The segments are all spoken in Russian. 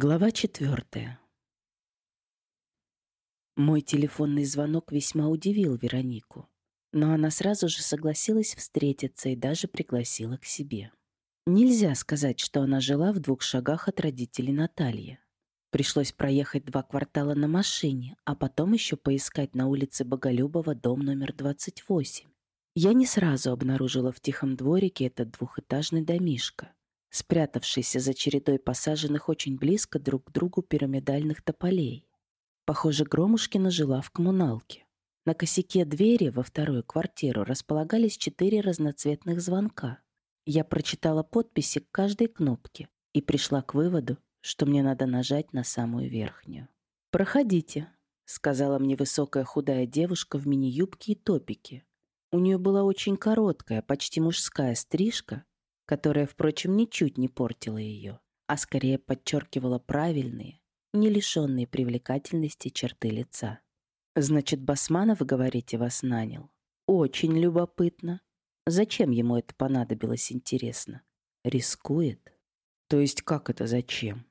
Глава четвертая. Мой телефонный звонок весьма удивил Веронику, но она сразу же согласилась встретиться и даже пригласила к себе. Нельзя сказать, что она жила в двух шагах от родителей Натальи. Пришлось проехать два квартала на машине, а потом еще поискать на улице Боголюбова дом номер 28. Я не сразу обнаружила в тихом дворике этот двухэтажный домишко спрятавшийся за чередой посаженных очень близко друг к другу пирамидальных тополей. Похоже, Громушкина жила в коммуналке. На косяке двери во вторую квартиру располагались четыре разноцветных звонка. Я прочитала подписи к каждой кнопке и пришла к выводу, что мне надо нажать на самую верхнюю. «Проходите», — сказала мне высокая худая девушка в мини-юбке и топике. У нее была очень короткая, почти мужская стрижка которая, впрочем, ничуть не портила ее, а скорее подчеркивала правильные, не лишенные привлекательности черты лица. «Значит, Басманов, говорите, вас нанял? Очень любопытно. Зачем ему это понадобилось, интересно? Рискует? То есть как это зачем?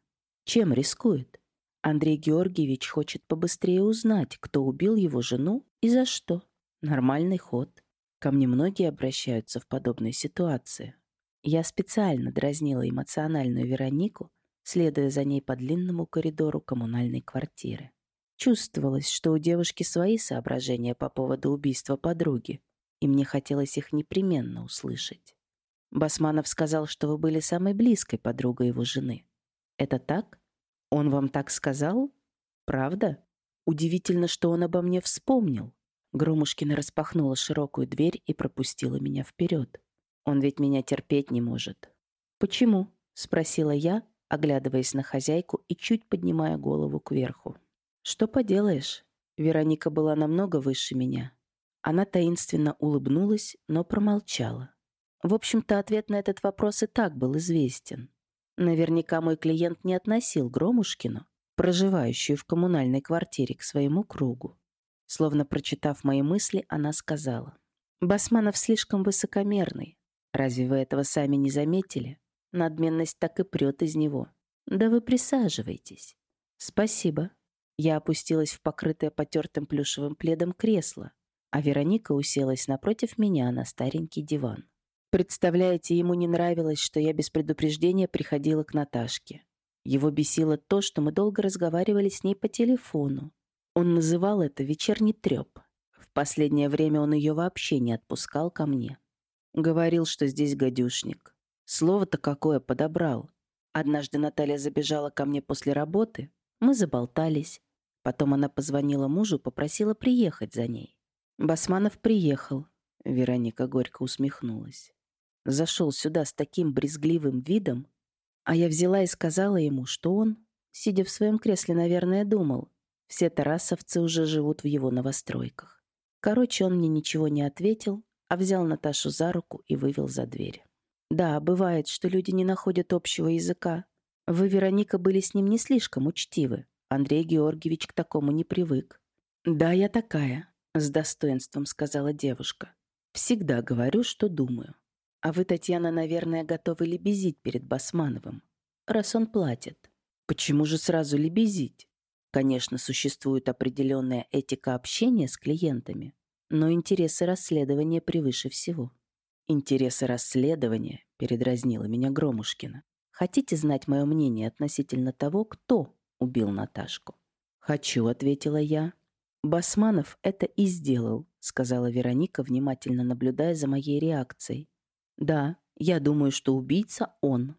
Чем рискует? Андрей Георгиевич хочет побыстрее узнать, кто убил его жену и за что. Нормальный ход. Ко мне многие обращаются в подобной ситуации. Я специально дразнила эмоциональную Веронику, следуя за ней по длинному коридору коммунальной квартиры. Чувствовалось, что у девушки свои соображения по поводу убийства подруги, и мне хотелось их непременно услышать. Басманов сказал, что вы были самой близкой подругой его жены. Это так? Он вам так сказал? Правда? Удивительно, что он обо мне вспомнил. Громушкина распахнула широкую дверь и пропустила меня вперед. Он ведь меня терпеть не может. «Почему?» — спросила я, оглядываясь на хозяйку и чуть поднимая голову кверху. «Что поделаешь?» Вероника была намного выше меня. Она таинственно улыбнулась, но промолчала. В общем-то, ответ на этот вопрос и так был известен. Наверняка мой клиент не относил Громушкину, проживающую в коммунальной квартире, к своему кругу. Словно прочитав мои мысли, она сказала. «Басманов слишком высокомерный. Разве вы этого сами не заметили? Надменность так и прет из него. Да вы присаживайтесь. Спасибо. Я опустилась в покрытое потертым плюшевым пледом кресло, а Вероника уселась напротив меня на старенький диван. Представляете, ему не нравилось, что я без предупреждения приходила к Наташке. Его бесило то, что мы долго разговаривали с ней по телефону. Он называл это вечерний треп. В последнее время он ее вообще не отпускал ко мне. Говорил, что здесь гадюшник. Слово-то какое подобрал. Однажды Наталья забежала ко мне после работы. Мы заболтались. Потом она позвонила мужу, попросила приехать за ней. Басманов приехал. Вероника горько усмехнулась. Зашел сюда с таким брезгливым видом, а я взяла и сказала ему, что он, сидя в своем кресле, наверное, думал, все тарасовцы уже живут в его новостройках. Короче, он мне ничего не ответил, а взял Наташу за руку и вывел за дверь. Да, бывает, что люди не находят общего языка. Вы, Вероника, были с ним не слишком учтивы. Андрей Георгиевич к такому не привык. Да, я такая, с достоинством сказала девушка. Всегда говорю, что думаю. А вы, Татьяна, наверное, готовы лебезить перед Басмановым, раз он платит. Почему же сразу лебезить? Конечно, существует определенная этика общения с клиентами, но интересы расследования превыше всего. Интересы расследования, передразнила меня Громушкина. Хотите знать мое мнение относительно того, кто убил Наташку? Хочу, ответила я. Басманов это и сделал, сказала Вероника, внимательно наблюдая за моей реакцией. Да, я думаю, что убийца он.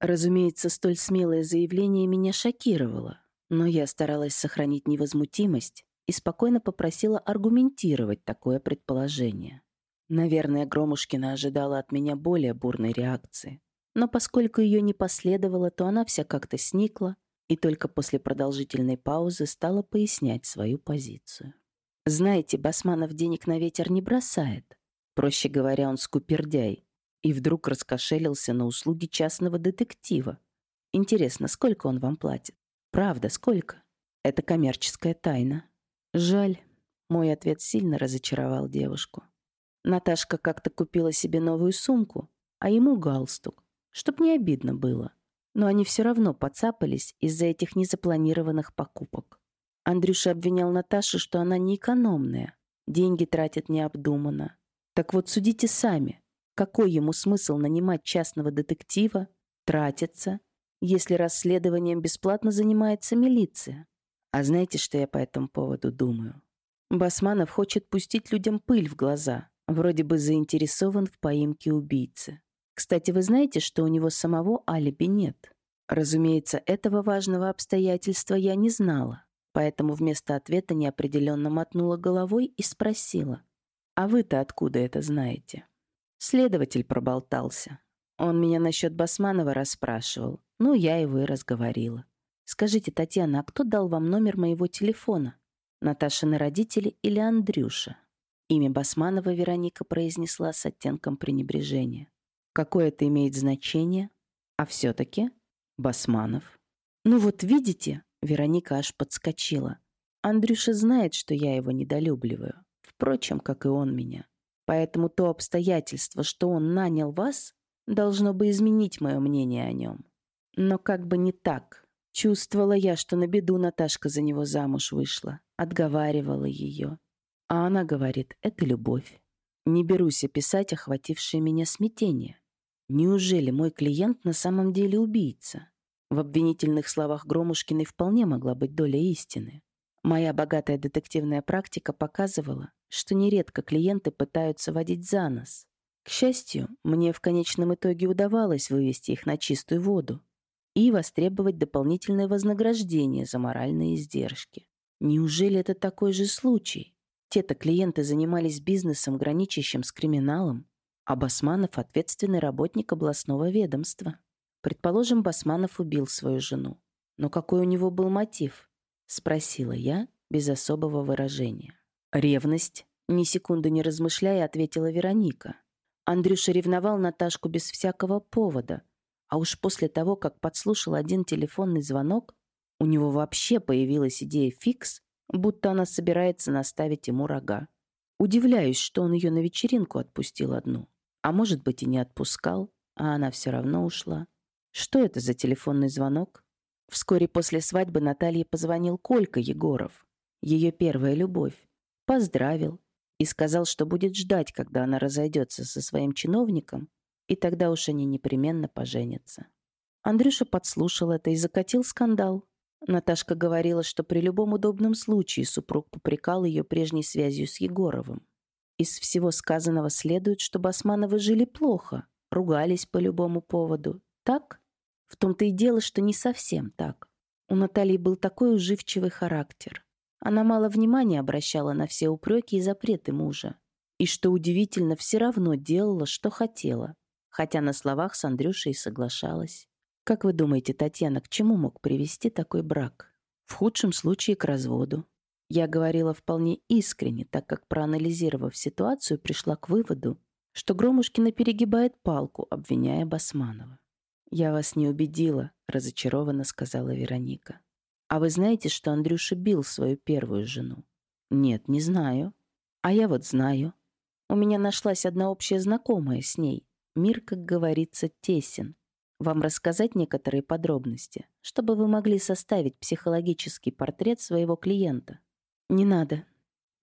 Разумеется, столь смелое заявление меня шокировало, но я старалась сохранить невозмутимость и спокойно попросила аргументировать такое предположение. Наверное, Громушкина ожидала от меня более бурной реакции. Но поскольку ее не последовало, то она вся как-то сникла и только после продолжительной паузы стала пояснять свою позицию. «Знаете, Басманов денег на ветер не бросает. Проще говоря, он скупердяй. И вдруг раскошелился на услуги частного детектива. Интересно, сколько он вам платит? Правда, сколько? Это коммерческая тайна. Жаль. Мой ответ сильно разочаровал девушку. Наташка как-то купила себе новую сумку, а ему галстук, чтоб не обидно было. Но они все равно подцапались из-за этих незапланированных покупок. Андрюша обвинял Наташу, что она неэкономная, деньги тратит необдуманно. Так вот судите сами, какой ему смысл нанимать частного детектива, тратиться, если расследованием бесплатно занимается милиция? А знаете, что я по этому поводу думаю? Басманов хочет пустить людям пыль в глаза, вроде бы заинтересован в поимке убийцы. Кстати, вы знаете, что у него самого алиби нет? Разумеется, этого важного обстоятельства я не знала, поэтому вместо ответа неопределенно мотнула головой и спросила. «А вы-то откуда это знаете?» Следователь проболтался. Он меня насчет Басманова расспрашивал. Ну, я его и разговорила. «Скажите, Татьяна, а кто дал вам номер моего телефона? Наташины родители или Андрюша?» Имя Басманова Вероника произнесла с оттенком пренебрежения. «Какое это имеет значение? А все-таки Басманов». «Ну вот видите?» Вероника аж подскочила. «Андрюша знает, что я его недолюбливаю. Впрочем, как и он меня. Поэтому то обстоятельство, что он нанял вас, должно бы изменить мое мнение о нем. Но как бы не так. Чувствовала я, что на беду Наташка за него замуж вышла. Отговаривала ее. А она говорит, это любовь. Не берусь описать охватившее меня смятение. Неужели мой клиент на самом деле убийца? В обвинительных словах Громушкиной вполне могла быть доля истины. Моя богатая детективная практика показывала, что нередко клиенты пытаются водить за нос. К счастью, мне в конечном итоге удавалось вывести их на чистую воду и востребовать дополнительное вознаграждение за моральные издержки. Неужели это такой же случай? Те-то клиенты занимались бизнесом, граничащим с криминалом, а Басманов — ответственный работник областного ведомства. Предположим, Басманов убил свою жену. Но какой у него был мотив? Спросила я без особого выражения. «Ревность», — ни секунды не размышляя, ответила Вероника. Андрюша ревновал Наташку без всякого повода. А уж после того, как подслушал один телефонный звонок, у него вообще появилась идея фикс, будто она собирается наставить ему рога. Удивляюсь, что он ее на вечеринку отпустил одну. А может быть и не отпускал, а она все равно ушла. Что это за телефонный звонок? Вскоре после свадьбы Наталье позвонил Колька Егоров, ее первая любовь. Поздравил и сказал, что будет ждать, когда она разойдется со своим чиновником, и тогда уж они непременно поженятся. Андрюша подслушал это и закатил скандал. Наташка говорила, что при любом удобном случае супруг попрекал ее прежней связью с Егоровым. Из всего сказанного следует, что Басмановы жили плохо, ругались по любому поводу. Так? В том-то и дело, что не совсем так. У Натальи был такой уживчивый характер. Она мало внимания обращала на все упреки и запреты мужа. И, что удивительно, все равно делала, что хотела, хотя на словах с Андрюшей соглашалась. Как вы думаете, Татьяна, к чему мог привести такой брак? В худшем случае к разводу. Я говорила вполне искренне, так как, проанализировав ситуацию, пришла к выводу, что Громушкина перегибает палку, обвиняя Басманова. «Я вас не убедила», — разочарованно сказала Вероника. А вы знаете, что Андрюша бил свою первую жену? Нет, не знаю. А я вот знаю. У меня нашлась одна общая знакомая с ней. Мир, как говорится, тесен. Вам рассказать некоторые подробности, чтобы вы могли составить психологический портрет своего клиента? Не надо.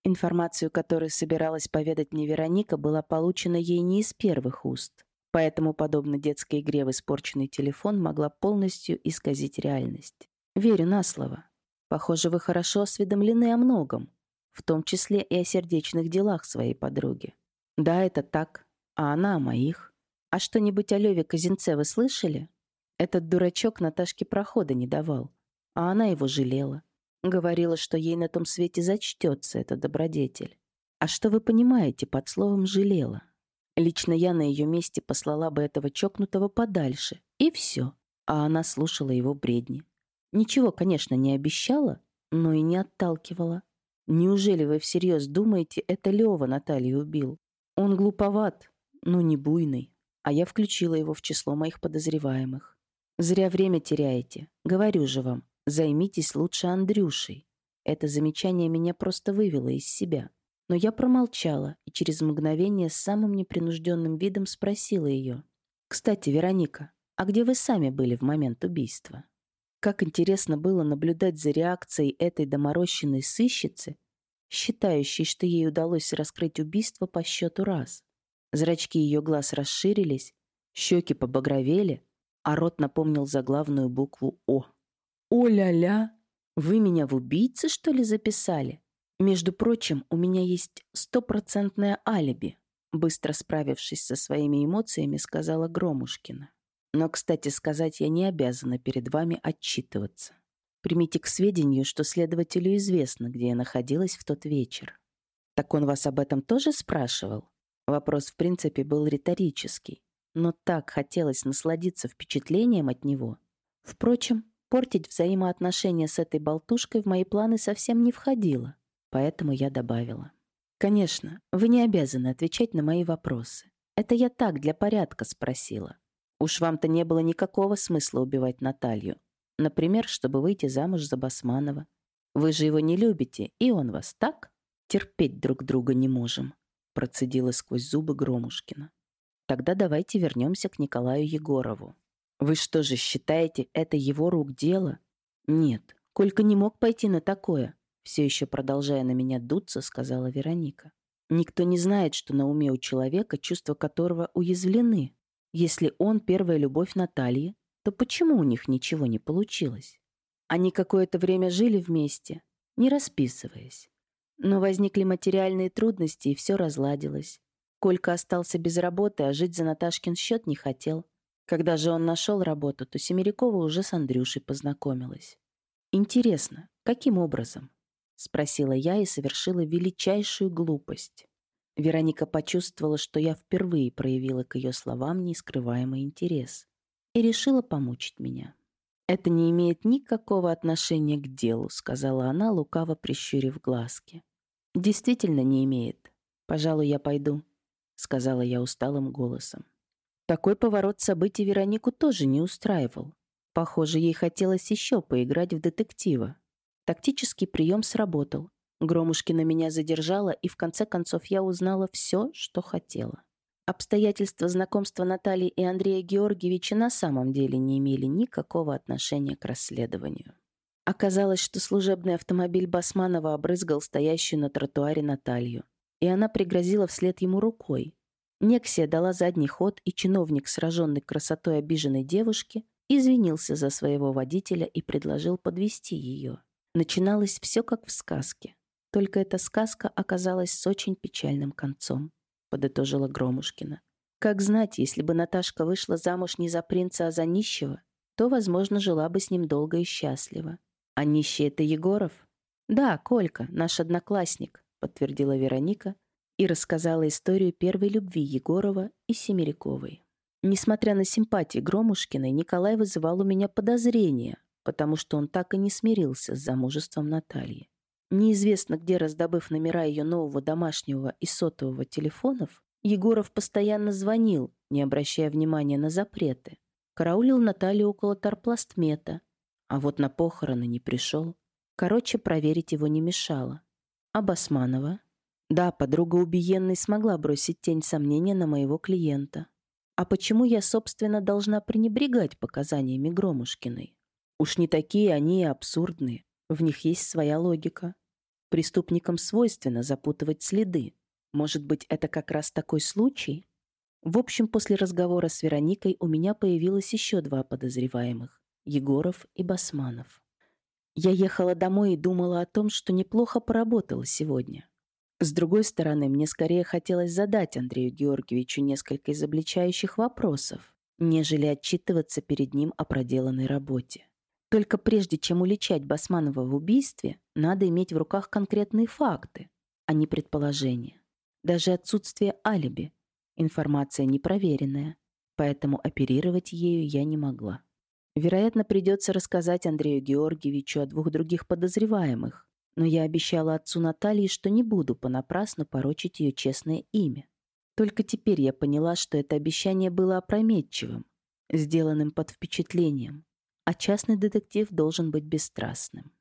Информацию, которую собиралась поведать мне Вероника, была получена ей не из первых уст. Поэтому, подобно детской игре в испорченный телефон, могла полностью исказить реальность. Верю на слово. Похоже, вы хорошо осведомлены о многом, в том числе и о сердечных делах своей подруги. Да, это так, а она о моих. А что-нибудь о Леве Казинце вы слышали? Этот дурачок Наташке прохода не давал, а она его жалела. Говорила, что ей на том свете зачтется этот добродетель. А что вы понимаете под словом «жалела»? Лично я на ее месте послала бы этого чокнутого подальше, и все. А она слушала его бредни. Ничего, конечно, не обещала, но и не отталкивала. Неужели вы всерьез думаете, это Лёва Наталью убил? Он глуповат, но не буйный. А я включила его в число моих подозреваемых. Зря время теряете. Говорю же вам, займитесь лучше Андрюшей. Это замечание меня просто вывело из себя. Но я промолчала и через мгновение с самым непринужденным видом спросила ее. «Кстати, Вероника, а где вы сами были в момент убийства? Как интересно было наблюдать за реакцией этой доморощенной сыщицы, считающей, что ей удалось раскрыть убийство по счету раз. Зрачки ее глаз расширились, щеки побагровели, а рот напомнил заглавную букву «О». «О-ля-ля! Вы меня в убийцы, что ли, записали? Между прочим, у меня есть стопроцентное алиби», быстро справившись со своими эмоциями, сказала Громушкина. Но, кстати сказать, я не обязана перед вами отчитываться. Примите к сведению, что следователю известно, где я находилась в тот вечер. Так он вас об этом тоже спрашивал? Вопрос, в принципе, был риторический. Но так хотелось насладиться впечатлением от него. Впрочем, портить взаимоотношения с этой болтушкой в мои планы совсем не входило. Поэтому я добавила. Конечно, вы не обязаны отвечать на мои вопросы. Это я так, для порядка спросила. Уж вам-то не было никакого смысла убивать Наталью. Например, чтобы выйти замуж за Басманова. Вы же его не любите, и он вас так? Терпеть друг друга не можем, процедила сквозь зубы Громушкина. Тогда давайте вернемся к Николаю Егорову. Вы что же считаете, это его рук дело? Нет, Колька не мог пойти на такое. Все еще продолжая на меня дуться, сказала Вероника. Никто не знает, что на уме у человека, чувства которого уязвлены. Если он первая любовь Натальи, то почему у них ничего не получилось? Они какое-то время жили вместе, не расписываясь. Но возникли материальные трудности, и все разладилось. Колька остался без работы, а жить за Наташкин счет не хотел. Когда же он нашел работу, то Семерякова уже с Андрюшей познакомилась. «Интересно, каким образом?» — спросила я и совершила величайшую глупость. Вероника почувствовала, что я впервые проявила к ее словам нескрываемый интерес и решила помучить меня. «Это не имеет никакого отношения к делу», — сказала она, лукаво прищурив глазки. «Действительно не имеет. Пожалуй, я пойду», — сказала я усталым голосом. Такой поворот событий Веронику тоже не устраивал. Похоже, ей хотелось еще поиграть в детектива. Тактический прием сработал. Громушкина меня задержала, и в конце концов я узнала все, что хотела. Обстоятельства знакомства Натальи и Андрея Георгиевича на самом деле не имели никакого отношения к расследованию. Оказалось, что служебный автомобиль Басманова обрызгал стоящую на тротуаре Наталью, и она пригрозила вслед ему рукой. Нексия дала задний ход, и чиновник, сраженный красотой обиженной девушки, извинился за своего водителя и предложил подвести ее. Начиналось все как в сказке. Только эта сказка оказалась с очень печальным концом, подытожила Громушкина. Как знать, если бы Наташка вышла замуж не за принца, а за нищего, то, возможно, жила бы с ним долго и счастливо. А нищий — это Егоров? Да, Колька, наш одноклассник, подтвердила Вероника и рассказала историю первой любви Егорова и Семеряковой. Несмотря на симпатии Громушкиной, Николай вызывал у меня подозрения, потому что он так и не смирился с замужеством Натальи. Неизвестно где раздобыв номера ее нового домашнего и сотового телефонов, Егоров постоянно звонил, не обращая внимания на запреты. Караулил Наталью около торпластмета, а вот на похороны не пришел. Короче, проверить его не мешало. А Басманова? Да, подруга убиенной смогла бросить тень сомнения на моего клиента. А почему я, собственно, должна пренебрегать показаниями Громушкиной? Уж не такие они и абсурдные. В них есть своя логика. Преступникам свойственно запутывать следы. Может быть, это как раз такой случай? В общем, после разговора с Вероникой у меня появилось еще два подозреваемых – Егоров и Басманов. Я ехала домой и думала о том, что неплохо поработала сегодня. С другой стороны, мне скорее хотелось задать Андрею Георгиевичу несколько изобличающих вопросов, нежели отчитываться перед ним о проделанной работе. Только прежде чем уличать Басманова в убийстве, надо иметь в руках конкретные факты, а не предположения. Даже отсутствие алиби. Информация непроверенная, поэтому оперировать ею я не могла. Вероятно, придется рассказать Андрею Георгиевичу о двух других подозреваемых, но я обещала отцу Натальи, что не буду понапрасну порочить ее честное имя. Только теперь я поняла, что это обещание было опрометчивым, сделанным под впечатлением, а частный детектив должен быть бесстрастным.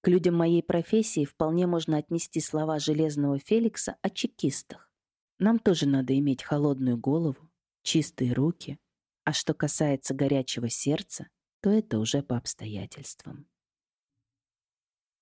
К людям моей профессии вполне можно отнести слова Железного Феликса о чекистах. Нам тоже надо иметь холодную голову, чистые руки, А что касается горячего сердца, то это уже по обстоятельствам.